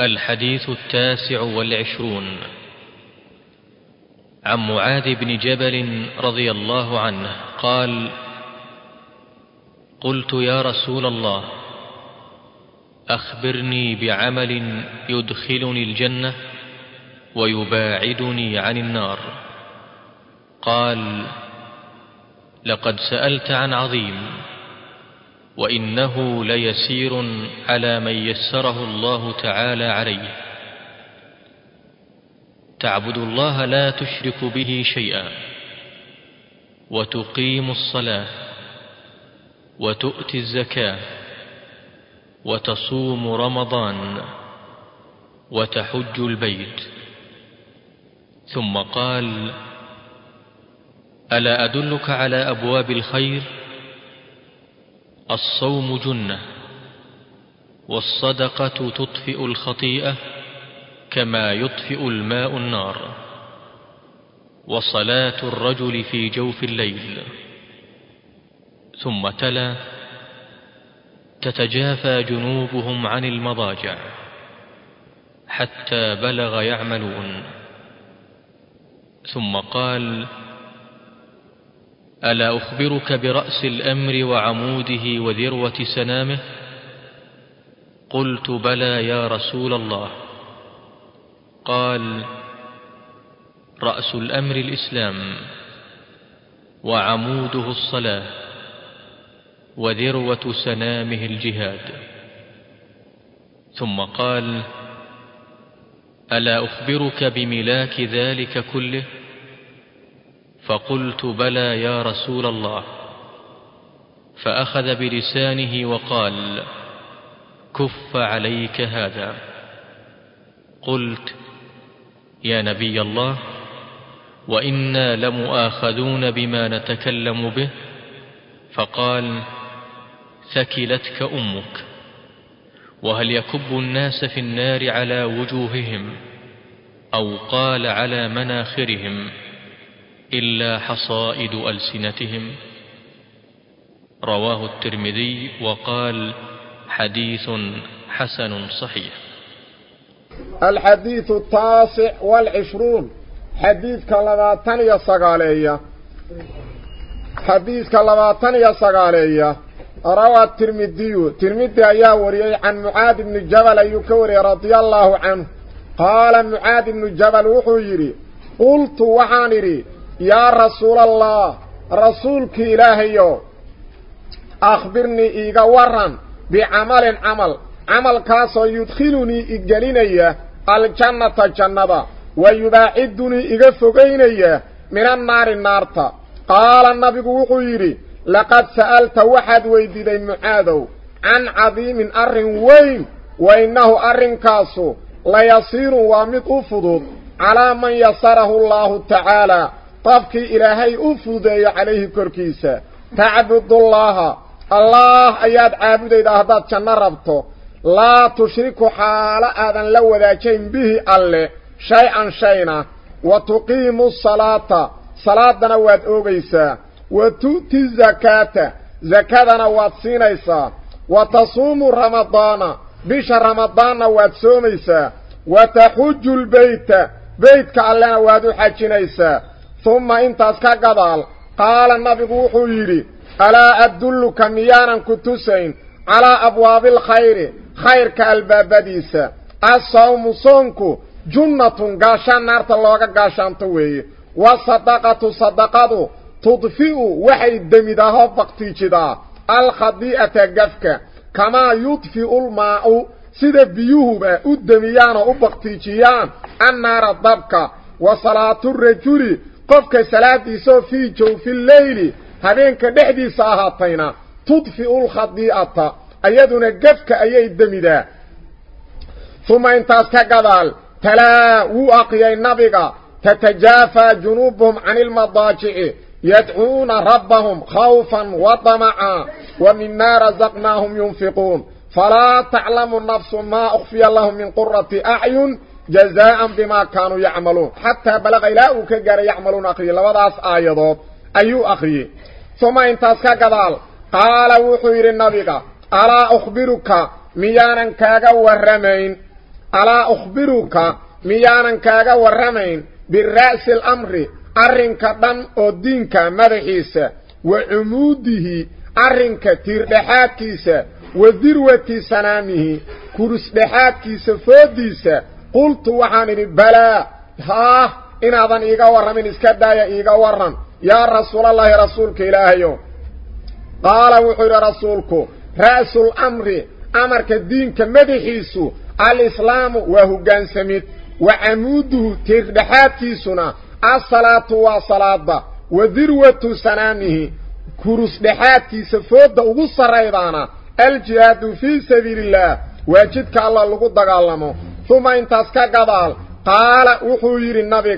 الحديث التاسع والعشرون. عن معاذ بن جبل رضي الله عنه قال قلت يا رسول الله أخبرني بعمل يدخلني الجنة ويباعدني عن النار. قال لقد سألت عن عظيم. وإنه ليسير على من يسره الله تعالى عليه. تعبد الله لا تشرك به شيئا. وتقيم الصلاة. وتؤتي الزكاة. وتصوم رمضان. وتحج البيت. ثم قال ألا أدلك على أبواب الخير؟ الصوم جنة والصدقة تطفئ الخطيئة كما يطفئ الماء النار وصلاة الرجل في جوف الليل. ثم تلا تتجافى جنوبهم عن المضاجع حتى بلغ يعملون. ثم قال ألا أخبرك برأس الأمر وعموده وذروة سنامه؟ قلت بلى يا رسول الله. قال رأس الأمر الإسلام وعموده الصلاة وذروة سنامه الجهاد. ثم قال ألا أخبرك بملاك ذلك كله؟ فقلت بلى يا رسول الله. فأخذ بلسانه وقال كف عليك هذا. قلت يا نبي الله وإنا لمؤاخذون بما نتكلم به. فقال ثكلتك أمك وهل يكب الناس في النار على وجوههم أو قال على مناخرهم؟ إلا حصائد ألسنتهم. رواه الترمذي وقال حديث حسن صحيح. الحديث التاسع والعشرون. حديث كلماتان يسقالية. حديث كلماتان يسقالية. روى الترمذي. ترمذي أيها وريي عن معاذ بن جبل يكوري رضي الله عنه. قال معاذ بن جبل وحيري قلت وحانري يا رسول الله رسولك إلهي أخبرني إيغا ورن بعمل عمل. عمل كاسو يدخلني إقليني الجنة جنة ويباعدني إيغا فقيني من النار النار قال النبي وحيري لقد سألت واحد ويديدي معاذو عن عظيم أرن وين؟ وإنه أرن كاسو ليصير وامد أفضل على من يسره الله تعالى. طابكي إلهي أفودي عليه كركيسة تعبد الله الله أياد عابد إذا أهداد كان ربطه لا تشرك حال آذن لو ذاكين به ألي شيئا شينا وتقيم الصلاة صلاة دنواد أغيسة وتوتي الزكاة زكاة دنواد سينيسة وتصوم رمضان بيش رمضان نواد سوميسة وتحج البيت بيتك ألي نواد حجينيسة ثم انتاس كقضال قال النبي وحيري ألا أدلك ميانا كتسين على أبواب الخير خير كالباب ديسا الصوم صنك جنة قاشان نارت الله قاشان توي. والصدقة صدقة تضفئ وحي الدمده بقتيجدا الخضيئة قفك كما يطفئ الماء سيدا بيوه با الدميان وبقتيجيان النار الضبك وصلاة الرجل قف سلاتي سو في جو في الليل هذينك دحدي ساهاتينا تطفئ الخطيئة أيدنا قف قفك أيد دا ثم انتاسك قدال تلا وأقيا النبغة تتجافى جنوبهم عن المضاجع يدعون ربهم خوفا وطمعا ومما رزقناهم ينفقون فلا تعلم النفس ما أخفي الله من قرة أعين جزاء بما كانوا يعملون. حتى بلغ إلى وكجر يعملون أخي لما داس آيضات أي أخي ثم انتسك قدال قال وحير النبي ألا أخبرك ميانا كاغا ورمين. ألا أخبرك ميانا كاغا ورمين. بالرأس الأمر. أرنك دم أدينك مرحيس. وعموده أرنك ترحاكيس وذروة سنامه. كرس بحاكيس فوديس. وعموده قلت وحاني بلا ها إن أظن إيقا ورن من إسكادا يا إيقا ورن يا رسول الله رسولك إلهي. قال وحير رسولك رأس الأمر أمر كالدين كمدحيس الإسلام وهو قان سميت وعموده تغدحاتيسنا. الصلاة والصلاة وذروة سنانه كروس دحاتي سفود وغصر أيضانا الجهاد في سبيل الله. واجدك الله لقد دقال لمو ثم انت انتسك قبال قال أخوير النبي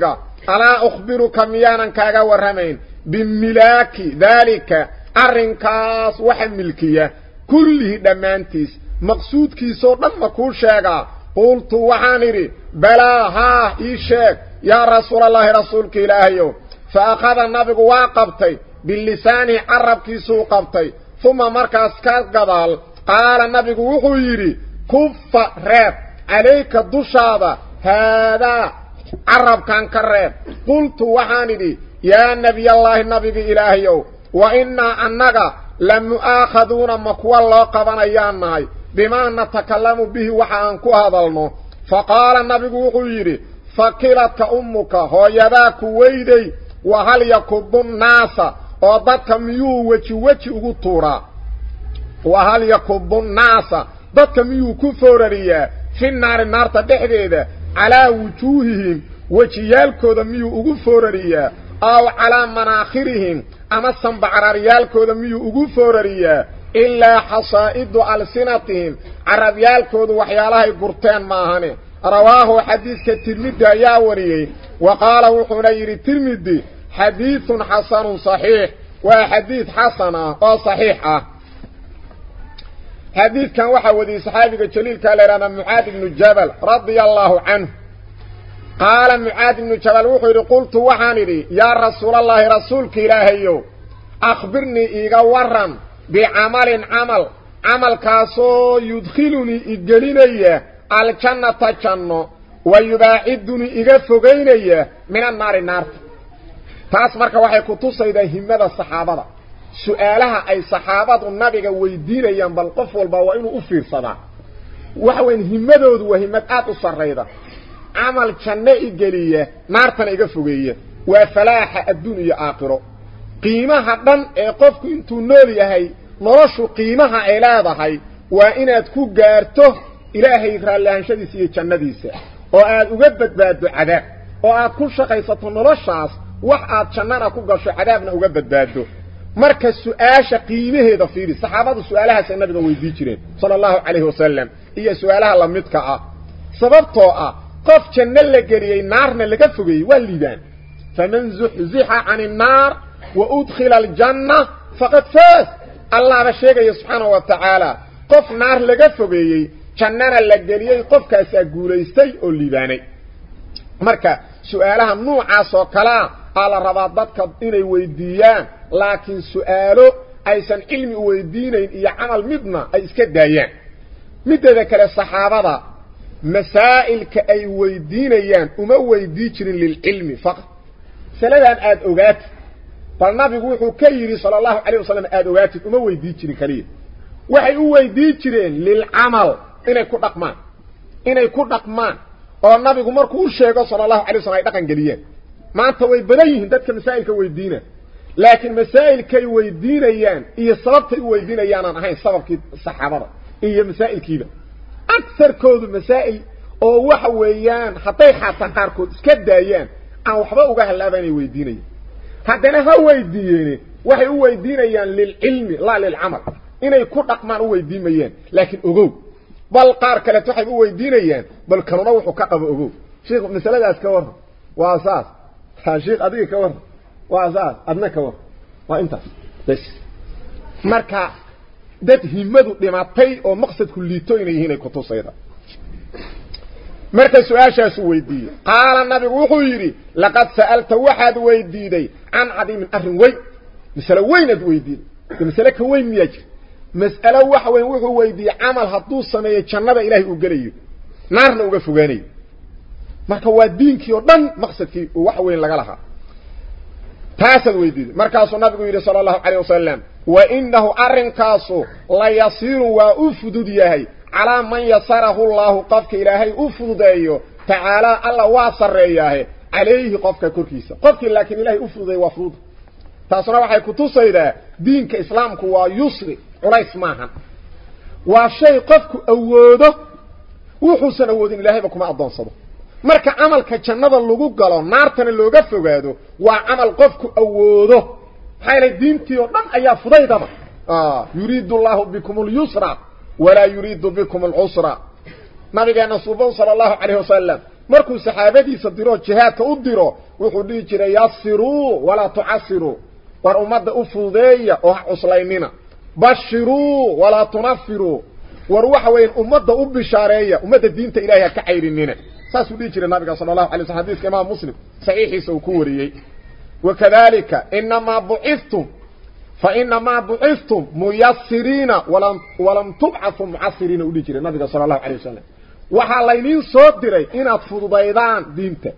ألا أخبرك ميانا كاغا ورمين بملاك ذلك الرنكاس وحملكية كله دمانتيس مقصود كيسو لما كل شاقا قلت وحانري بلا ها إيشاك يا رسول الله رسول رسولك إلهيو فأخذ النبي واقبتي باللسان عرب كيسو قبتي ثم مركز كاقبال قال النبي وخويري كف راب. Calayka dushaada haadaa carabkan ka reeb qultu waxaan idhi yaa nebiyallaahi nabigi ilaahayow wa innaa annaga la mu'aakhaduuna ma kuwa loo qabanayaan nahay bimaa natakallamu bihi waxa aan ku hadalno fa qaala nabigu wuxuu yidhi fakiladka ummuka hooyadaa ku weyday wa hal yakubu nnaasa oo dadka miyuu weji weji ugu tuuraa wa hal yakubu nnaasa dadka miyuu ku foorariyaa في النار النار تدحديدا على وجوههم وجيالكودا ميو اوغو فورريا أو على مناخرهم اما سنبعر ريالكودا ميو اوغو فورريا الا حصائد السنتهم عربيالكودا وحيالها ما هاني رواه حديث كالترميد يا وريي وقاله حنير الترميد حديث حسن صحيح وحديث حسن صحيحة حديث كان وحا ودي صحابك جليل كالرانا معاد بن جبل رضي الله عنه قال معاد بن جبل وحير قلت وحانري يا رسول الله رسولك الهيو أخبرني إيغا ورم بعمل عمل عمل كاسو يدخلني إدجليني الكنة تجنو ويباعدني إيغا فغيني من النار النار تاس وحي كتوسة إذا همد الصحابة su'aalaha ay saxaabadu nabiga weydiinayaan bal qof walba waa inuu u fiirsadaa waxa weyn himmadoodu waa himmad aad u sarrayda camal janno igeliya naartana iga fogeeya waa falaaxa adduun iyo aakhiro qiimaha dhan ee qofku intuu nool yahay noloshu qiimaha ay leedahay waa inaad ku gaarto ilaahay raalliahanshadiisa iyo jannadiisa oo aad uga badbaaddo cadaab oo aad ku shaqaysato noloshaas wax aad jannana ku gasho cadaabna uga badbaaddo marka su-aasha qiimaheeda fiiri saxaabadu su-aalahaasay nabiga weydii jireen sala allahu calayhi wasalam iyo su-aalaha lamidka ah sababtoo ah qof janno la geliyey naarna laga fogeeyey waa liibaan faman zuxzixa can innaar wa udkhila aljanna faqad faas allahba sheegaya subxaanahu wa tacaala qof naar laga fogeeyey jannana la geliyey qofkaasaa guulaystay oo liibaanay marka su-aalaha nuucaas oo kalea aa la rabaa dadka inay weydiiyaan laakiin su-aalo aysan cilmi u weydiinayn iyo camal midna ay iska daayaan mideeda kale saxaabada masaa'ilka ay weydiinayaan uma weydii jirin lilcilmi faqad masaladan aada ogaatid bal nabigu wuxuu ka yidhi sala allahu calayh wasalam aada ogaatid uma weydii jirin kaliya waxay u weydii jireen lilcamal inay ku dhaqmaan inay ku dhaqmaan oo nabigu markuu u sheego sala allahu alay waslam ay dhaqan geliyeen maanta way badan yihiin dadka masaa'ilka weydiina لكن مسائل كي ويدين ايان اي صلبت ويدين ايان أنا هاي صبب كي صحابرة اي مسائل كيبا أكثر كود مسائل أو وحا ويان حطي حاطا قار كود اسكاد دايان. أو وحبا اوقاها اللاباني ويدين ايان حتى أنا هاو ويدين وحي أو ويدين ايان للعلم لا للعمل. أنا يكون اقمان أو ويدين ايان لكن اغو بل قار تحب أو ويدين ايان بل كرنوحو كاقب اغو شيخ مسألة اذكورها وأساس. شيخ اذكورها waa saas adna ka warran waa intaas bas marka dad himmadu dhimatay oo maqsadku liito inay yihiin ay kutusayda marka su-aashaasu weydiiyey qaala nabigu wuxuu yidhi laqad sa'alta waxaad weydiiday can cadiimin arrin weyn masalo weynaad weydiiday de masale ka weyn miyaa jir mas'alo waxa weyn wuxuu weydiiyey camal hadduu sameeyo jannada ilaahay uu gelayo naarna uga fogaanayo marka waa diinkii oo dhan maqsadkii wax weyn laga lahaa taasaad weydiiday markaasuu nabigu yidhi sala allahu calayh wasalam wa inahu arrinkaasu la yasiirun waa u fudud yahay calaa man yasarahu llaahu qofka ilaahay u fududeeyo tacaalaa alla waa sarreeyaahe calayhi qofka korkiisa qofkii laakiin ilahay u fududeeya waa fudud taasuna waxay kutusaydaa diinka islaamku waa yusri culays maahan waa shay qofku awoodo wuxuusan awoodin ilaahayba kuma addoonsado marka camalka jannada lagu galo naartana looga fogaado waa camal qofku awoodo yeelay diintii oo dhan ayaa fudaydaba yuriidu allahu bikum اlyusra walaa yuriidu bikum alcusra nabigeena suuban sala allahu calayh wasalam markuu saxaabadiisa diroo jihaadka u diro wuxuu dhihi jiray yasiruu walaa tucasiruu war ummadda u fududeeya oo cuslaynina bashiruu walaa tunafiruu war waxa weeyaan ummadda u bishaareeya ummadda diinta ilahay ha ka cayrinina ساسو دي جيره نبي صلى الله عليه وسلم حديث امام مسلم صحيح سوكوري وكذلك انما بعثتم فانما بعثتم ميسرين ولم ولم تبعثوا معسرين ودي جيره نبي صلى الله عليه وسلم وحا لينين سو ديري ان افضبيدان دينته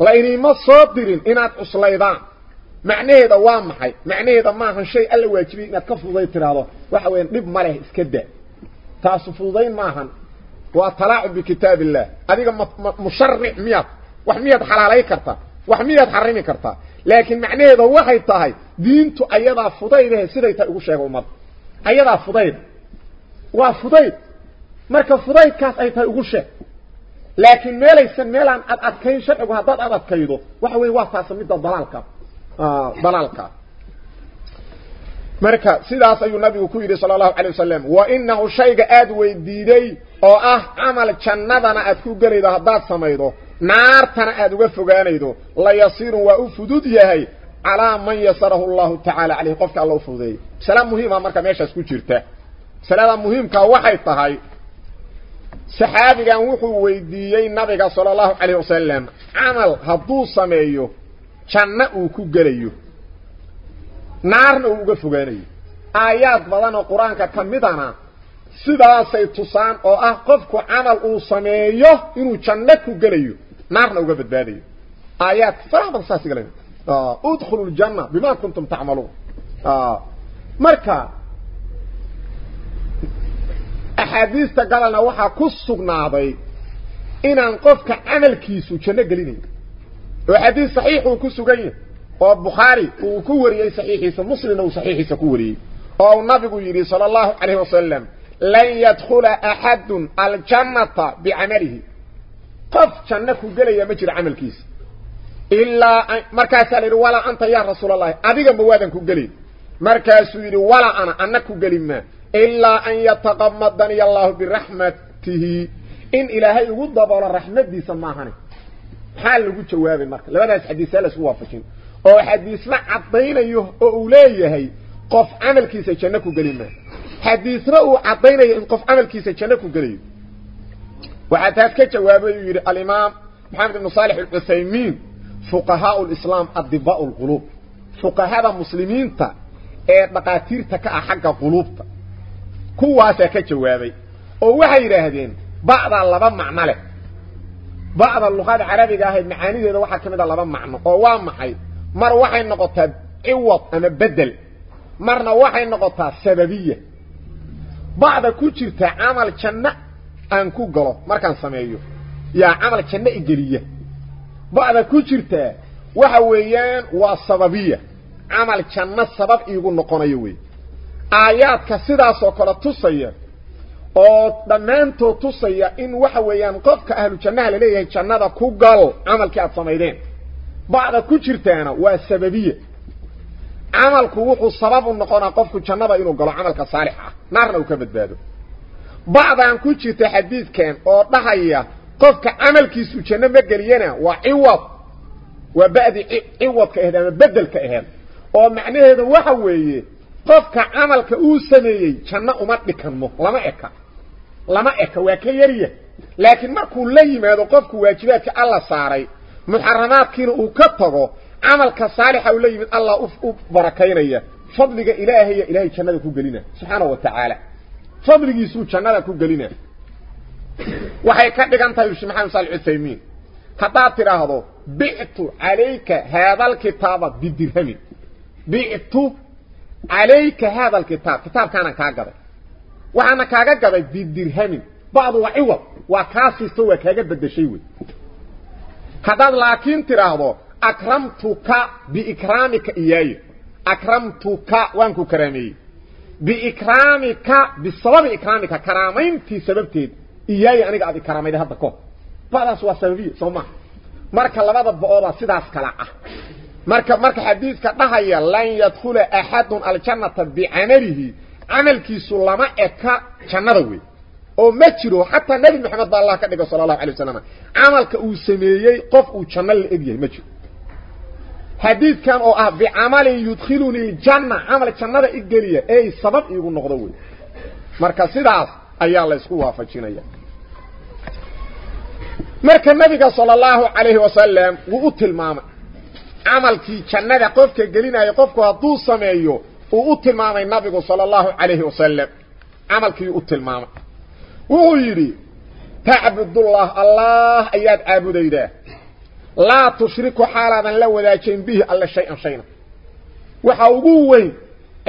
لينين ما سو ديرين ان اصليدان معنيه دوام حي معنيه ما هن شيء الواجب ان كفوديتراده وحا وين دب مره اسكده تاسفودين ما هن illah adiga musharic miyaad wax miyaad xalaalay kartaa wax miyaad xarimi kartaa laakiin macnaheeda waxay tahay diintu ayadaa fudaydahe siday tahay ugu sheega ummadda ayadaa fudayd waa fudayd marka fudaydkaas ay tahay ugu sheeg laakiin meelaysan meelaan ad adkayn sharcigu haddaad ad adkaydo waxa weeye waa taasa midda dalaalka dalaalka marka sidaas ayuu nabigu ku yidhi sala allahu alay wasalam wa inahu shayga aad weydiiday oo ah camal jannadana aad ku gelaydo haddaad samaydo naartana aad uga fogaanaydo la yasiirun waa u fudud yahay calaa man yasarahu llahu tacaala caleyh qofka alla u fududeeyey masala muhiima marka meeshaas ku jirta masalada muhiimkaa waxay tahay saxaabigan wuxuu weydiiyey nabiga sala allahu calayh wasalam camal hadduu sameeyo janno uu ku gelayo naarna uu uga fogaanayo aayaad badan oo qur-aanka ka midana sidaasay tusaan oo ah qofku camal uu sameeyo inuu janno ku gelayo naarna uga badbaadayo aayaadka faraha badan saas igala udkhulu ljanna bima kuntum tacmaluun marka axaadiista galalna waxaa ku sugnaaday inaan qofka camalkiisu janno gelinayn oo xadiis saxiix uu ku sugan yahay oo bukhaari uu ku wariyey saxiixiisa muslimna uu saxiixiisa ku wariyey oo nabigu yidhi sala allahu calayhi wasalam لن يدخل أحد الجنة بعمله. قف جنك قليا مجر عمل كيس. إلا مركز الير ولا أنت يا رسول الله. أبيغا بوادنك قليل مركز الير ولا أنا أنك قليل ما. إلا أن يتقمدني الله برحمته. إن إلهي وضب على الرحمة دي سماهاني. حال لغو جوابي مركز لبدا حديثة لسوافشين أو حديث ما عطينا يهو أوليه هاي قف عمل كيسة جنك ما. حديث رأو عطينا ينقف عمل كيسا كانكو قريب وعتاد كجوابه يري الإمام محمد بن صالح القسيمين فقهاء الإسلام الضباء القلوب فقهاء المسلمين تا بقاتير تكا حق قلوب تا كواسا كجوابه ووحا يري هدين بعض اللبا معمله بعض اللغات العربية هاي المعاني دي وحا كمدا اللبا معمله ووام حي مر وحا ينقطة عوض أنا بدل مرنا واحد نقطة سببية ba'da ku jirta camal janno aan ku galo markaan sameeyo yaa camal janno igeliya ba'da ku jirtaa waxa weeyaan waa sababiya camal janno sabab iigu noqonayo wey aayaadka sidaasoo kale tusaya oo dhammaantood tusaya in waxa weeyaan qofka ahlu jannaha laleeyahay jannada ku gal camalkii aad samaydeen ba'da ku jirtaana waa sababiya عملكو و خو سبب نكون قفكو جنبا انو غلو عملكا صالحا نارنا و كبدبادو بعض أن كو جيت حديث كان أو دحايا قفكا عملكيسو جنبا غليينا وا عوض و بعدي عوض كهدان بدل كهان أو معنيهدا وها ويهي قفكا عملكا أو سنيهي جنبا امات ديكنمو لما إكا. لما إكا وا كيريه لكن ماركو لا يمادو قفكو واجباتك الله ساراي محرماتك انو كتغو عملك صالح ولي من الله أف أف بركينا فضلك إلهي إلهي كنذا كوغلنا سبحانه وتعالى. فضلك يسوه كنذا كوغلنا وحيكا لغانتا يوشي محمد صالح السيمين حتى هذا بعت عليك هذا الكتاب بالدرهم بعت عليك هذا الكتاب. كتاب كان كاغد وأنا كاغد بالدرهم بعض وعوض. وكاسي سوى كاغد بالدشيوي حتى لكن تراهضو أكرمتك بإكرامك إياي. أكرمتك وانكو كرامي. بإكرامك بسبب إكرامك كرامين تي سببتين إياي أنك أعطي كرامي ده هدكو بعد سوى سببية سوما. مارك اللبادة بأوضة سيدة اسكلاعة مارك, مارك حديثك تهي لن يدخل أحد الجنة بعمله. عملك سلماء كا جنروي أو مجرو حتى نبي محمد الله كدغه صلى الله عليه وسلم. عملك أو سميهي قف أو جنل ابيه مجرو xadiidkan oo ah bicamalin yudkhiluni ljanna camal jannada igeliya ey sabab iigu noqdo wey marka sidaas ayaa la isku waafajinaya marka nabiga sala allahu calayhi wasalam wuu u tilmaamay camalkii jannada qofka gelinaya qofku hadduu sameeyo uu u tilmaamay nabigu sala allahu calayhi wasalam camalkii u tilmaamay wuxuu yidhi tacbudullah allah ayaad caabudaydaa laa tushriku xaalaadan la wadaajayn bihi alle shay-an shayna waxa ugu weyn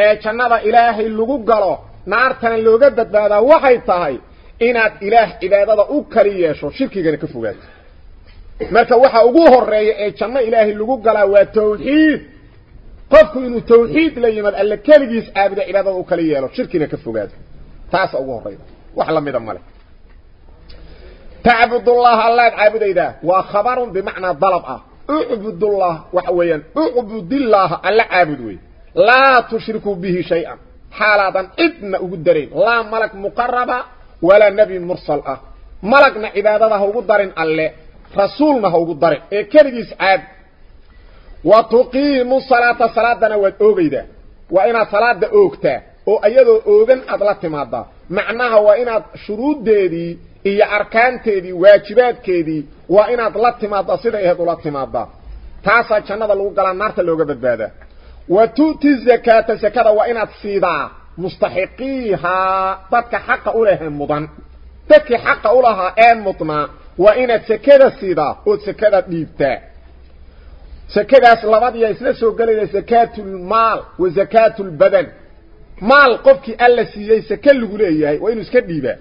ee jannada ilaahay lagu galo naartana looga badbaadaa waxay tahay inaad ilaah cibaadada u kali yeesho shirkigana ka fogaato marka waxa ugu horeeya ee janno ilaahay lagu galaa waa tawxiid qofku inuu tawxiid la yimaad alle keligiis caabudo cibaadada u kali yeelo shirkina ka fogaado taasa ugu horeyda wax la mida male tacbudullaha allaad caabudaydaa waa khabarun bimacnaa dalab ah تعبد الله الله عبد ايدا وخبر بمعنى طلب اعبد الله وحويا اعبد الله الله عبد لا تشرك به شيئا حالا ابن اقدرين لا ملك مقرب ولا نبي مرسل أه. ملكنا هو اقدرين الله رسولنا اقدرين اي كرغيس عاد وتقيم صلاة صلاة نوات اوغيدا وأنا صلاة اوغتا أو أيضا اوغن ادلت مادا معناها وأنا شروط ديدي دي iyo arkaanteedii waajibaadkeedii waa inaad la timaadaa siday ahayd ula timaadaa taasaa jannada lagu galaa naarta looga badbaadaa wa tu'ti zakaata zakada waa inaad siidaa mustaxiqiihaa dadka xaqa u lehee mudan dadkii xaqa u lahaa ee mudnaa waa inaad sakada siidaa ood sakada dhiibtaa sakadaas labadiyaa isla soo gelayda sakaatulmaal wa sakaatulbadan maal qofkii alla siiyey sake lagu leeyahay waa inuu iska dhiibaa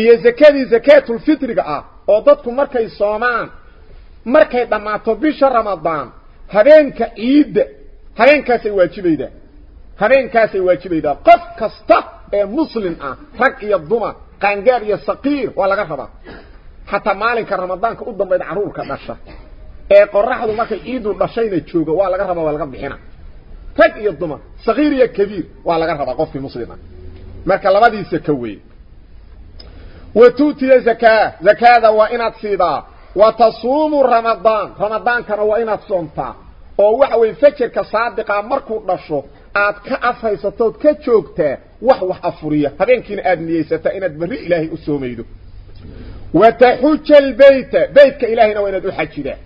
iyo sakadii sakaatulfitriga ah oo dadku markay soomaan markay dhammaato bisha ramadaan habeenka ciidda habeenkaasay waajibaydaa habeenkaasay waajibaydaa qof kasta ee muslim ah rag iyo dumar qaangaar iyo saqiir waa laga xataa maalinka ramadaanka u dambayda carruurka dhasha ee qoraxdu markay ciidu dhashayna jooga waa laga rabaa laga bixina rag iyo dumar saqiir iyo kabiir waa laga rabaa qofkii muslim ah marka labadii saka weeye وتوتي زكاة. زكاة وإن تصيدا وتصوم رمضان. رمضان كان وإن تصومتا ووحو الفكر كصادقة مركو نشو آت كأفاي ستوت كتشوكتا وحو حفورية. هبين كين أدنية ستا إن تبري إلهي أسوميدو. وتحوك البيت. بيتك إلهي نوين دو حجدا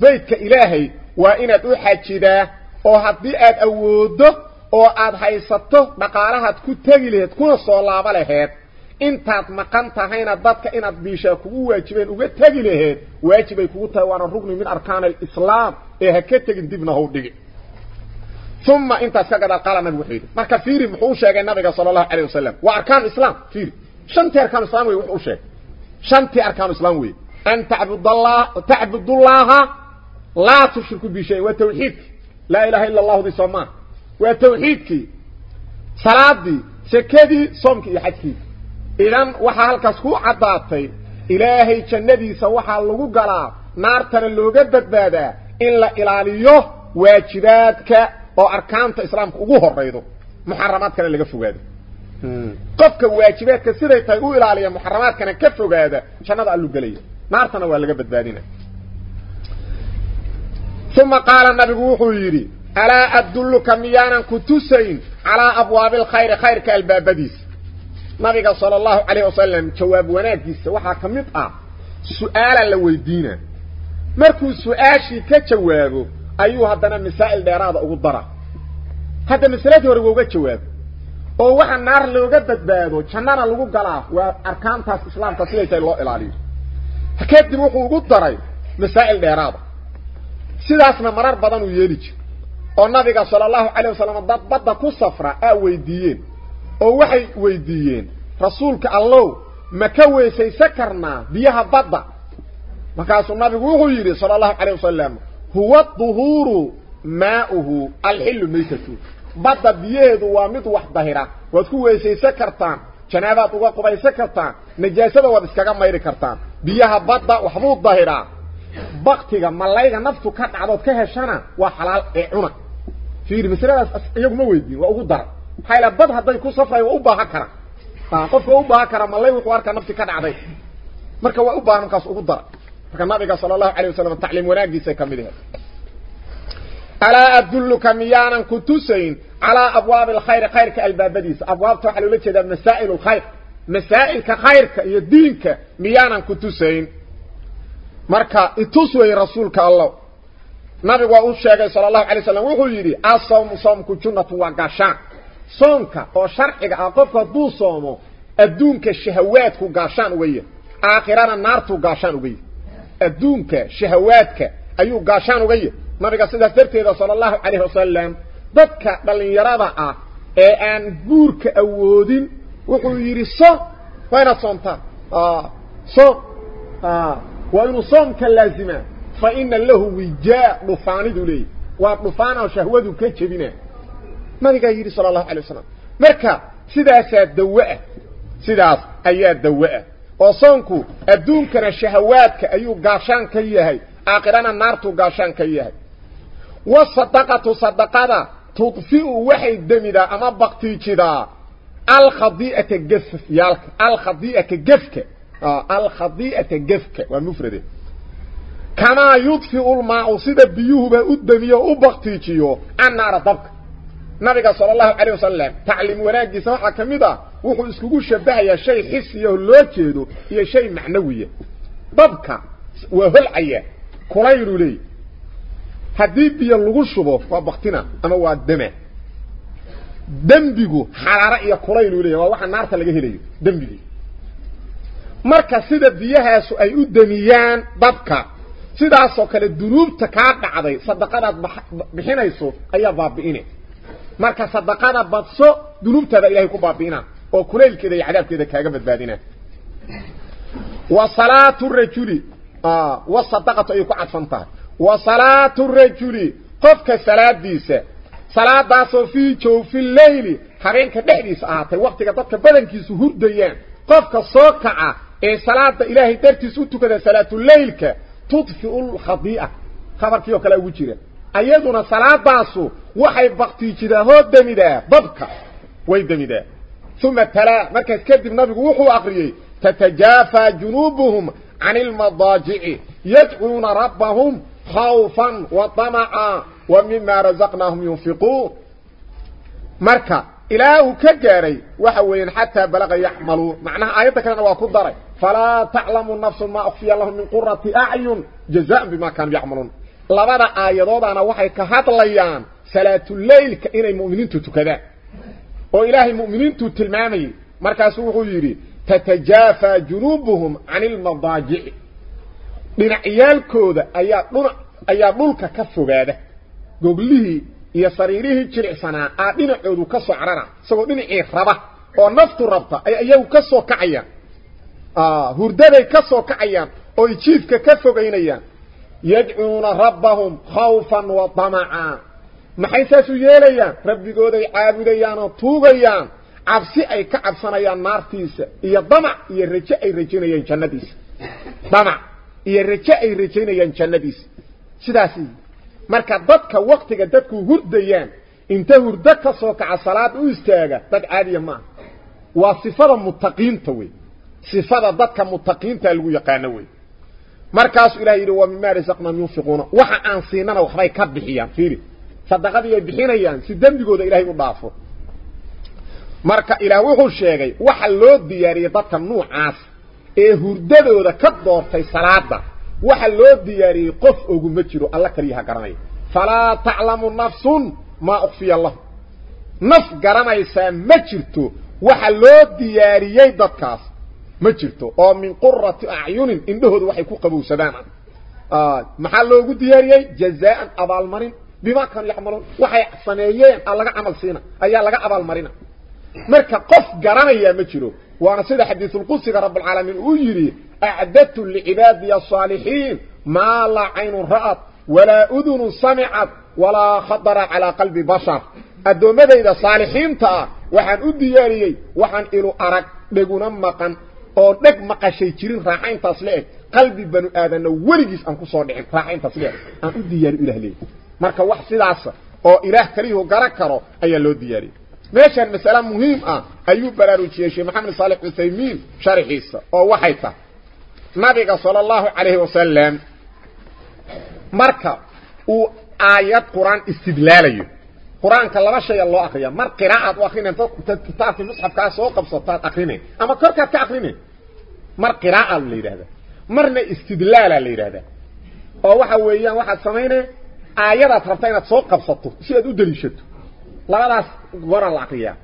بيتك إلهي وإن دو حجدا وهدي أد أودو. وأد حيستو بقالها تكو تغيليه تكو صلابة لهيه intaad maqan tahayna dadka inaad biishaa kugu waajibeen uga tegi laheed waajibay kugu tahay waana rugni min arkaan alislaam ee ha ka tegin dibna hau dhigi uma intaas ka gadaal qaala nabigu wuxuu yidhi marka fiiri muxuu sheegay nabiga sala allahu calayh wasalam waa arkaan islaam fiiri shantii arkaan islam wey wuxuu sheegay shantii arkaan islaam weeye an tacbudallah tacbudullaaha laa tushriku bi shay waa tawxiidkii laa ilaha illa allahu di soomaa waa tawxiidkii salaadii sekadii soomkii iyo xajkii إذن وحا هالكسكو عداتي إلهي جنديس وحا اللغو قلا نارتن اللغو قدد بادا إلا إلاليوه واجباتك أو أركانت إسلام قوه الرئيض محرماتك اللي قفو قادي قفك واجباتك سيدي تقو إلالي محرماتك اللي قفو قادي جنديس اللغو قلي نارتن اللغو قدد بادينا ثم قال النبي قوحو يري ألا أدلو كميانا كتوسين على أبواب الخير خير كالبابديس نبيك صلى الله عليه وسلم جواب وناديس وحا كميطا سؤالا لو الدينة مركو سؤاشي كجوابه ايوها دانا مسائل بيرادة أو الضرع هذا مسلاتي ورقوك جواب أو وحا النار اللي وقدت بيادو كاننا لقوك قلاف واركان تاس اسلام تسليه جاي الله العليم هكيد دروحو قدره مسائل بيرادة سيداس من مرار بدن ويليج أو نبيك صلى الله عليه وسلم بدكو صفرة أو ويديين oo waxay weydiiyeen rasuulka allow ma ka weesaysan karnaa biyaha badda markaasuu nabigu wuxuu yidhi sala allahu calayh wasalam huwa duhuuru maa'uhu alxillu maytatu badda biyaheedu waa mid wax dahira waad ku weesaysan kartaan janaabaad uga qubaysan kartaan najaasada waad iskaga mayri kartaan biyaha badda waxbuu dahiraa baktiga malayga naftu ka dhacdood ka heshana waa xalaal ee cuna fiiri masaladaas iyagu ma weydiin waa ugu dara maxaa ila bad hadday ku safray waa u baahan kara qofka u baahan kara malay wuxuu arkaa nafti ka dhacday marka waa u baahan markaas ugu dara marka nabiga sala allahu alayh wasalam tacliim wanaagiisay ka mid ahayd alaa adulluka miyaanan ku tusayn calaa abwaabi alkhayri khayrka albaabadiisa abwaabta waxaa loola jeedaa masaa'il lkhayr masaa'ilka khayrka iyo diinka miyaanan ku tusayn marka itus wey rasuulka allah nabigu waa u sheegay sala allahu alay slam wuxuu yidhi asawmu soomku junnatun waa gaashaan ah shahawaadku gaashaan uga yahy aakhirana naartuu gaashaan uga yahy adduunka shahawaadka ayuu gaashaan uga yahy nabiga sidaas darteeda sala allahu calayhi wasalam dadka dhallinyarada ah ee aan guurka awoodin wuxuu yidhi soom waa inaad soomtaan soom waa inuu soomka laazimaa fa ina lahu wijaa dhufaanidu leeyahy waa dhufaanoo shahwadu ka jebina نبيك يري صلى الله عليه وسلم مركا سداس دوقه سداس ايا دوقه وصنكو ادون كره شهواتك ايو غاشان كيهي اخرنا نارتو غاشان كيهي وصدقته صدقنا تطفئ وحي دميدا اما بقتي جدا الخضيئه الجف يالك الخضيئه الجفك الخضيئه الجفك والمفرده كما يطفئ الماء سيده بيوه با ادميه وبقتي جيو انار دبك نبي صلى الله عليه وسلم تعلم وناجي سواء كمدة وحو اسكوكو شبه يا شي حسي يهلوكيهدو يا شي معنوية ضبكا وهل عيا كوليرو لي هدي بيا اللغوشبه فبقتنا أنا واد دمع دمبيقو حرارة يا كوليرو لي ووحا نار تلقه لي دمبيقو مركا سيدة ديها سو اي أو دميان ضبكا سيدة سو كالدروب تكاقع دي صدقات بحينيسو اي بابيني marka sadaqada badso dunuubtaada ilahay ku baabi'ina oo kulaylkeeda iyo cadaabkeeda kaaga badbaadina wa salaatu rajuli wa sadaqatu ayay ku cadfan tahay wa salaatu rajuli qofka salaadiisa salaadaasoo fii jawfi leyli habeenka dhexdiisa ahaatay waktiga dadka badankiisu hurdayaan qofka soo kaca ee salaada ilaahay dartiis u tukada salaatuleylka tudfiu lkhadii'a khabarkii oo kale ugu jira ayaduna salaadaasu وحي بقتي جدا هو دميدا ببكا وي دميدا ثم تلا مركز كدب نبي وحو أقريه. تتجافى جنوبهم عن المضاجع. يدعون ربهم خوفا وطمعا ومما رزقناهم ينفقون. مركا إله كجاري. وحوين حتى بلغ يحملوا. معناها آياتا كان واكو داري فلا تعلم النفس ما أخفي الله من قرة أعين. جزاء بما كان يعملون. لبدا آياتا وحي كهات الليان salaatuleylka inay mu'miniintu tukadaan oo ilaahay mu'miniintuu tilmaamayay markaasuu wuxuu yidhi tatajaafaa junuubuhum can ilmadaajici dhinacyaalkooda ayaa dhuna ayaa dhulka ka fogaada goglihii iyo sariirihii jilicsanaa aa dhinacoodu ka soo carara isagoo dhinacii raba oo naftu rabta ay iyagu ka soo kacayaan hurdaday ka soo kacayaan ooy jiifka ka fogaynayaan yadcuuna rabbahum khawfan wa damaca maxay saasuu yeelayaan rabbigooday caabudayaan oo tuugayaan cabsi ay ka cabsanayaan naartiisa iyo damac iyo raje ay rajaynayaan jannadiisa damac iyo raje ay rajaynayaan jannadiisa sidaas marka dadka waktiga dadku hurdayaan inta hurdo ka soo kaca salaad u istaaga dad caadiya maaha waa sifada mutaqiinta wey sifada dadka mutaqiinta lagu yaqaano wey markaasuu ilahay yidhi wa mima rasaqnaam yunfiquuna waxa aan siinana waxbay ka bixiyaan fiiri sadaqadii ay bixinayaan si dembigooda ilaahay u dhaafo marka ilaah wuxuu sheegay waxa loo diyaariyey dadka nuucaas ee hurdadooda ka doortay salaada waxa loo diyaariyey qof oguma jiro alla kaliyaha garanaya falaa taclamu nafsun maa ukfiya lahu naf garanaysaa ma jirto waxa loo diyaariyey dadkaas ma jirto oo min qurati acyunin indhahooda waxay ku qabowsadaan maxaa loogu diyaariyey jazaan abaalmarin بما كان يعملون. وحي صنيين على لغا عمل سينا. أيا لغا أبال مرينا. مركا قف غرانيا ما جيرو وأنا سيدا حديث القدس رب العالمين. أو يري أعددت لعبادي الصالحين. ما لا عين رأت ولا أذن سمعت ولا خطر على قلب بشر. ادومديدا صالحين تا. وحان ودياريي وحان إلى أرق. دغونا مقن. أو دغ مقشاي جيرين راحين تاسلي قلبي بنو ادانا ورغيس ان كوسو دخين راحين تاسلي ان ودياري الهلي marka wax sidaasa oo ilaah kaliyuhu garan karo ayaa loo diyaariyey meeshaan masale muhiim ah ayuu baraarujiyey sheekh maxamed saalex cuthaymiin sharxiisa oo waxay tahay nabiga sala allahu calayhi wasalam marka uu aayad qur-aan istidlaalayo qur-aanka laba shaya loo akriya mar qiraa'aad u akrina kitaabkii musxafkaa soo qabsataad akrine ama korkaad ka akrine mar qiraa'a yidhahda marna istidlaala la yidhahdaa oo waxa weeyaan waxaad samaynay aayadaad rabta inaad soo qabsato si aad u daliishato labadaas gora la akriyaa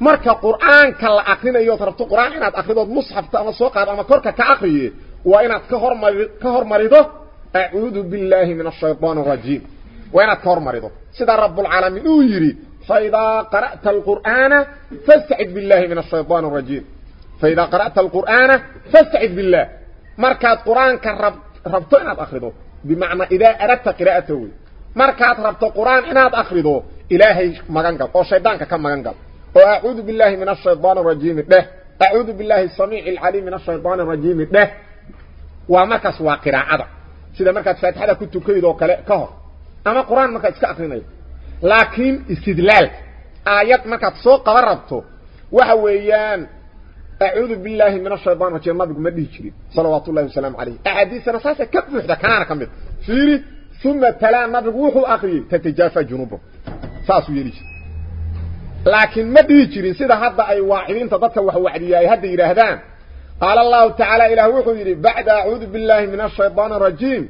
marka qur'aanka la akrinayood rabto qur'aan inaad akridood musxafta ama soo qaado ama korka ka akriye waa inaad ka hormari ka hormarido acuudu billahi min ashaytaan arajiim waa inaad ka hormarido sida rabbulcaalamiin uu yidhi faidaa qara'ta alqur'aana fastacid billahi min ashaytaan arajiim faidaa qara'ta alqur'aana fastacid billah markaad qur'aanka rab rabto inaad بمعنى إذا أردت قراءة توي مركات ربط القرآن إناد أخرده. إلهي مغنقل. أو شيطانك كم مغنقل. وأعوذ بالله من الشيطان الرجيم. ده. أعوذ بالله الصميع العليم من الشيطان الرجيم. ده. ومكس وقراءة. سيدا مركات فاتحة كنت كيد وكاله أما قرآن مكس كأخرينه لكن استدلال. آيات مكس وقرر ربطه. وهو يان أعوذ بالله من الشيطان وكما بيقول ما بيه صلوات الله وسلام عليه. أعديث رصاصة كبه حدا كانانا كمير شريد ثم تلا ما بيقوله أخي تتجافى جنوبه. ساسو يريش لكن ما بيه شريد سيدا هذا أي واحدين تتتوح وعدياي هذا يرهدان قال الله تعالى إله وحده بعد أعوذ بالله من الشيطان الرجيم.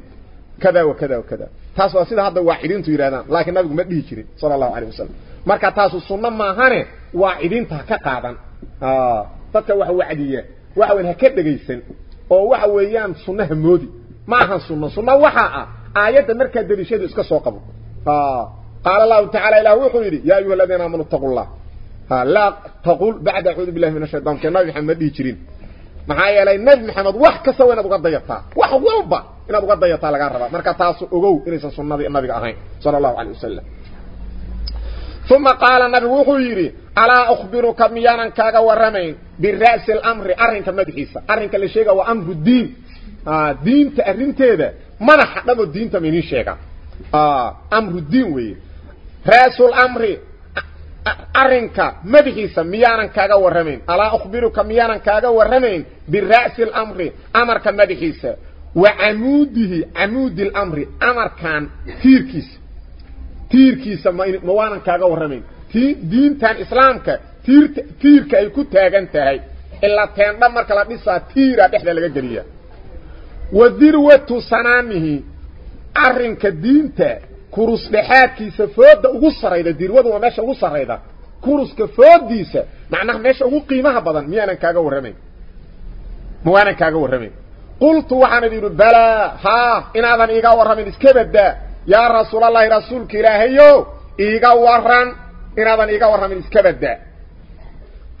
كذا وكذا وكذا. تاسو سيدا هذا واحدين تيرهدان لكن ما بيقول ما بيه صلى الله عليه وسلم. مركا تاسو سنما هاني. واحدين تهكا قادان آه. Dadka wax wacdiya waxa weyn ha ka dhegaysan oo waxa weeyaan sunnaha moodi ma ahan sunno sunno waxa ah aayadda markaa daliishadu iska soo qabo qaala allahu tacala ilah wuxuu yidhi yaa ayuha aladiina aamanu itaqu llah laa taqul bacda acuudu billahi min ashaytan ke nabi maxamed ma dhihi jirin maxaa yeelay nabi maxamed wax kasta waa inaad uga wax walba inaad uga dayataa lagaa rabaa marka taasu ogow inaysan sunnadii nabiga ahayn sala allahu calay wasalam uma qaala nabigu wuxuu yidhi ألا أخبرك miyaanan kaaga warramin برأس الأمر arrinta madaxeeda arrinta la sheegaa waa maxay diin ah، diinta arrinteeda madaxeeda diintaan sheegaa. ah، أمر الدين weeye. رأس الأمر arrinka madaxiisa miyaanan kaaga warramin. ألا أخبرك miyaanan kaaga warramin برأس الأمر amarka madaxiisa وعموده عمود الأمر amarkan تيركيس. تيركيس ما وأنا كاغا ورمي. Diintan islaamka tiirta tiirka ay ku taagan tahay ilaa teendha marka la dhisaa tiira dhexda laga geliya wa dirwatu sanaamihi arrinka diinta kurus dhexaadkiisa fooda ugu sarayda dirwadu waa meesha ugu sarayda kuruska foodiisa macnaha meesha ugu qiimaha badan miyaanan kaaga warramayn ma waanan kaaga warramayn qultu waxaan idhi balaa haa inaadan iiga warramin iska badaa yaa rasuulallahi rasuulka ilaahayo iiga waran inaadan iiga warramin iska badaa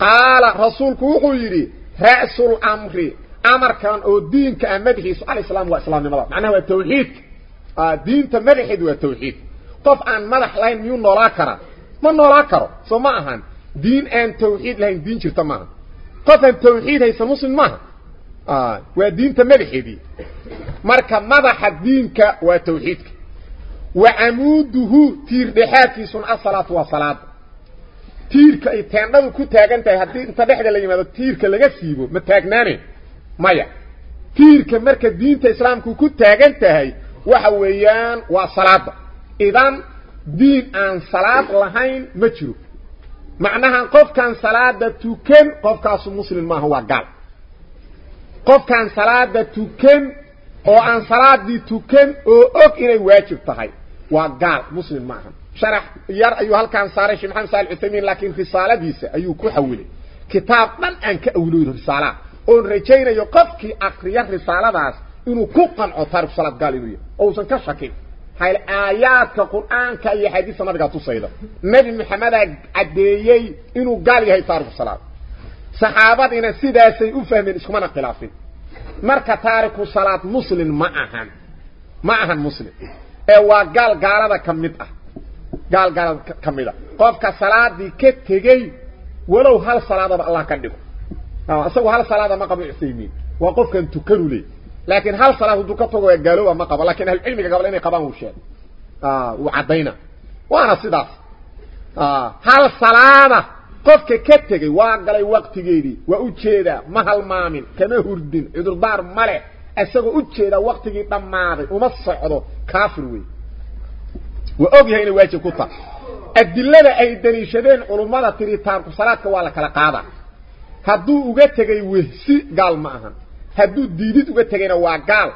qaala rasuulku wuxuu yidhi ra'sul amri amarkan oo diinka ah madaxiisu alislaam waa islaamnimada macnaha waa tawxiidka diinta madaxeedu waa tawxiid qof aan madax lahayn miyuu noolaa karaa ma noolaa karo soo ma ahan diin aan tawxiid lahayn diin jirta maaha qof aan tawxiid haysan muslim maaha waa diinta madaxeedii marka madaxa diinka waa tawxiidka وعموده tiirdhexaadkiisana صلاة waa salaad tiirka teendhadu ku taagan tahay. haddii tiirka dhexe la eego maada tiirka laga siibo. ma taagnaanaysaa. maya. tiirka marka diinta islaamku ku taagan tahay waxa weeyaan waa salaad إذن diin aan salaad lahayn ma jirto معناها قف كان صلاة تو كن قف كاسو مسلم ما هو قال. قف كان صلاة تو كن أو عن صلاة دي تو كن أو أوك إلي واجب تهي. وقال مسلم معهم شرح يار أيها الكان صار الشيخ محمد صلى الله عليه لكن رسالة بيسة أيها كحولة كتاب من أنك أولوه الرسالة وأن رجينا يقفك أقريا رسالة بس إنه كوقا عطار في صلاة قال إنه أو سنك شكيب هاي الآيات كقرآن كأي حديثة ما بقاتو صيدا نبي محمد عديي إنه قال إنه صار في صلاة صحابات إنه سيدة سيؤفهمين إشكما نقلافين مركة تاركو صلاة مسلم معهم معهم مسلم ee waa gaal gaalada ka mid ah gaal gaalada ka mid ah qofka salaadii ka tegey walow hal salaadaba allah ka dhigo isagu hal salaada ma qabo usaymiin waa qofkan tukanu leey laakiin hal salaad hadduu ka tago waa gaalooba ma qabo lakin ahlucilmiga gabal inay qabaan wuu sheegay wuu caddayna waana sidaas hal salaada qofka ka tegey waa galay waktigeedii waa u jeedaa ma halmaamin kama hurdin cudurdaar male isagoo u jeedaa waktigii dhammaaday uma socdo kaafir wey waa og yahay inay waajib ku tahay adilada ay daliishadeen culummada tiri taarku salaadka waa la kala qaadaa hadduu uga tegay wehsi gaal ma ahan hadduu diidid uga tegayna waa gaal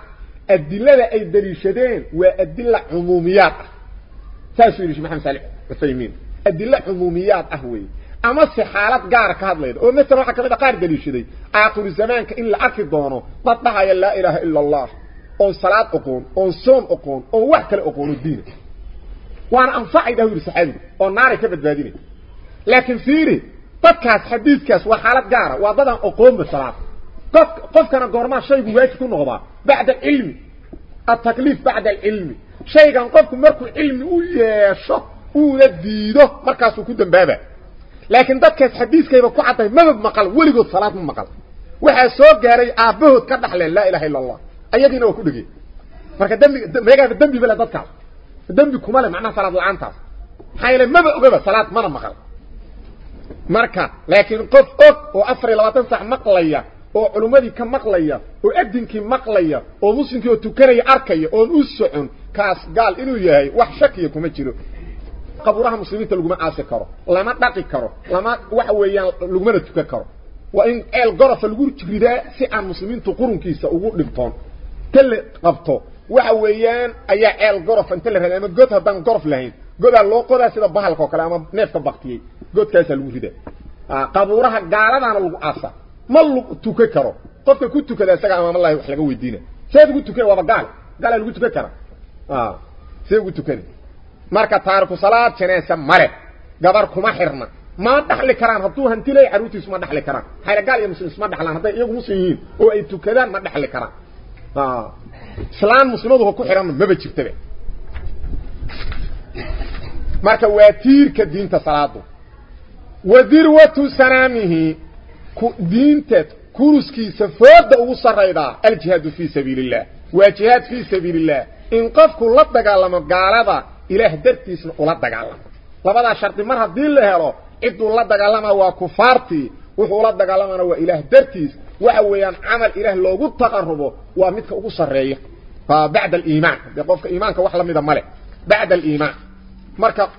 adilada ay daliishadeen waa adila cumuumiyaad ah saasuu yidhi shee maxamed saali cuthaymiin adila cumuumiyaad ah wey ama se xaalad gaara ka hadlayda oo masalan waxaa ka mid a qaar daliishaday aakiru zamaanka in la arki doono dad dhahaya laa ilaaha ila allah oon salaad oqoon oon soon oqoon oon wax kale oqoon oo diina waana anfacayda yidhi saxaabigu oo naaray ka badbaadinay laakiin fiiri dadkaas xadiidkaas waa xaalad gaara waa dadaan oqoonba salaad qof qofkana goormaa shaygu waajib ku noqdaa bacda altakliif bacda alcilmi shaygan qofku markuu cilmi u yeesho uuna diido markaasuu ku dambaaba لكن دك حديث كيف كعطى ما بمقال؟ ولي قد صلاة مقال. وحي سوق جاري آبه تكدح لا إله إلا الله. أيدي نوك دقي فرك دمي ميقى في الدمي بلا دك الدمي كمالة معنى صلاة العام تاس حيلا ما بأقبه صلاة مرة مقال. مركا. لكن قف قف وأفري لو تنسع مقليا oo culumadii ka maqlaya oo adinkii maqlaya oo muslimkii oo tukanay arkay oo u socon kaas gaal inuu yahay wax shakiye kuma jiro qabuuraha muslimiinta laguma aasi karo lama dhaqi karo lama waxa weeyaan lagumana tukan karo waa in ceel gorofa lagu ridaa si aan muslimiintu qurunkiisa ugu dhintoon ta la qabto waxa weeyaan ayaa ceel gorofa inta la raday ama god haddaan gorof lahayn godaa loo qodaa sida bahalka oo kale ama neefka baktiyey godkaasaa lagu ridaa qabuuraha gaaladaana lagu aasa ma lagu tukan karo qofka ku tukada isaga amaamalahi wax laga weydiina seed ugu tukan waaba gaal gaalaa lagu tukan kara see ugu tukani marka taariku salaad janaasa male gabar kuma xirna ma dhaxli karaan hadduu hanti leeyahay carruurtiisu ma dhaxli karaan hayla gaal iyo isma dhaxlaan hadday iyagu muslim yihiin oo ay tukadaan ma dhaxli karaan islaan muslimadu ha ku xihanna maba jirtaba marka waa tiirka diinta salaadu wa dirwatu sanaamihi diinta kuruskiisa fooda ugu saraydaa aljihaadu fii sabiili illah waa jihaad fii sabiili illah in qofku la dagaalamo gaalada إله درتيسن ولا دغالم لبدا شرطي مر هدي له هلو ادو لا دغالم وا كفارتي. و هو لا دغالم وا إله درتيس. وحويان عمل إله لوغو تقربو وا ميدكا اوو سريي فبعد الإيمان. بقوفك إيمانك وحلا ميدا مالك بعد الإيمان. مركا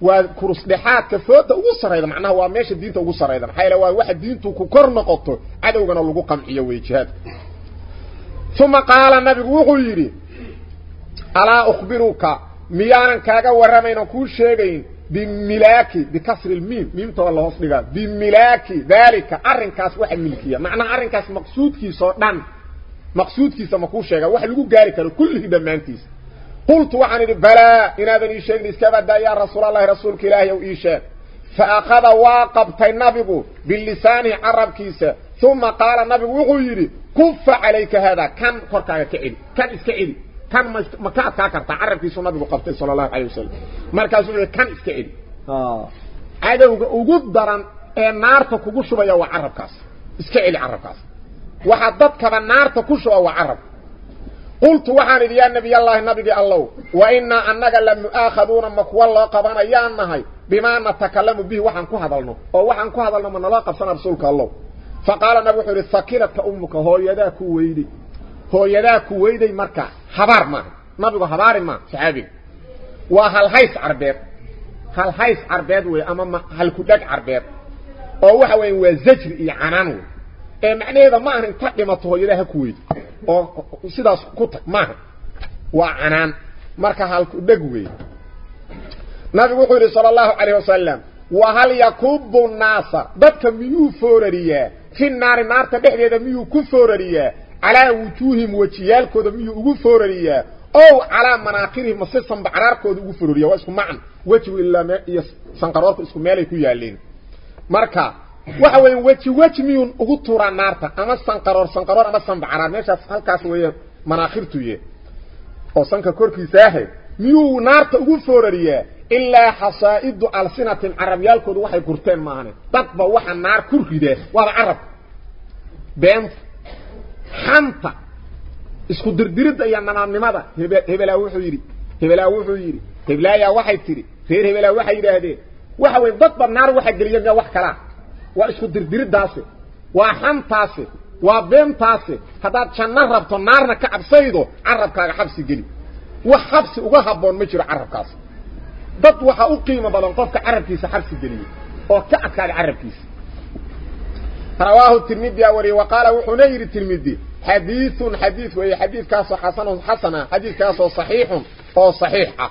وكرس دحاتك فوتا اوو سريي معناه وا ميش دينتا اوو سريي حيلا وا واحد دينتو ككر نقطو ادوغنا لوغو قمعية ويجهاد. ثم قال النبي وغيري ألا أخبروك ميانا كاغا ورمينو كو شيغين بملاكي بكسر الميم ميم تو الله هوس بملاكي ذلك أرنكاس واحد ملكية. معنى أرنكاس مقصود كي سو دان. مقصود كي سو مكو شيغا. واحد لوو غاري كار كل دمانتيس قلت وعن البلاء إن أبن الشيخ نسكب يا رسول الله رسول الله أو ايشا فأخذ واقب النبي باللسان عرب كيسا ثم قال النبي وغيري كف عليك هذا. كم قرتك كعيد. كان إسكعيد. كان مكاعد كاكرتا عرب كيسو نبي بقبطي صلى الله عليه وسلم. مركز وقال كان اسكئل هذا آه. وقود داران اي نارتا كوشو بيو عرب كاس. اسكئل عرب كاس. وحددت كبا نارتا كوشو أو عرب. قلت وحان اذي النبي الله النبي الله. وإنا أنك لم يأخذون مكو الله قبانا يا أنهي بما نتكلم به وحان كو هذلنا وحان كو هذلنا من الله قبصنا رسولك الله. فقال نبي حري ثكرت أمك هو يداك ويدي. هو يداك ويدي مركز. Habaar maaha nabigu habaari maaha saxaabiga waa halhays carbeed halhays carbeed wey ama halkudhag carbeed oo waxa weya waa zajri iyo canaan wey ee macnaheeda ma ahan inta dhimato hooyadaa ha ku weydo oo sidaas ku tag maaha waa canaan marka halku dheg wey nabigu wuxuu yidhi sala allahu calayh wasalam wahal yakubu nnaasa dadka miyuu foorariyaa fi naari naarta dhexdeeda miyuu ku foorariyaa calaa wujuuhim wejiyaalkooda miyuu ugu foorariyaa ow calaa manaakirihim mase sanbacraarkooda ugu foorariya waa isku macn wejigu ilaa me iyo sanqaroorku isku meelay ku yaaleen marka waxa weeye weji weji miyuu ugu tuuraa naarta ama sanqaroor sanqaroor ama sanbacraar meeshaas halkaas weeye manaakirtuye oo sanka korkiisa ahe miyuu naarta ugu foorariyaa ilaa xasaa'idu alsinatin carabyaalkoodu waxay gurteen maahane dadba waxa naar ku rida waaba carabka beenta xanta isku dirdiridda iyo nanaadnimada hebe hebelaa wuxuu yidhi hebelaa wuxuu yidhi heblaayaa waxay tidhi reer hebelaa waxay yidhaahdeen waxa weeye dadba naar waxa geliya miya wax kalaa waa isku dirdiriddaasi waa xantaasi waa beentaasi haddaad janno rabto naarna ka cabsaydo carabkaaga xabsi geli wax xabsi uga habboon ma jiro carabkaasi dad waxa u qiimo badan qofka carabkiisa xabsi geliye oo ka adkaada carabkiisa رواه الترمذي وري وقال وحنير الترمذي. حديث حديث وهي حديث كاس حسن حسنا حديث كاس صحيح فهو صحيح.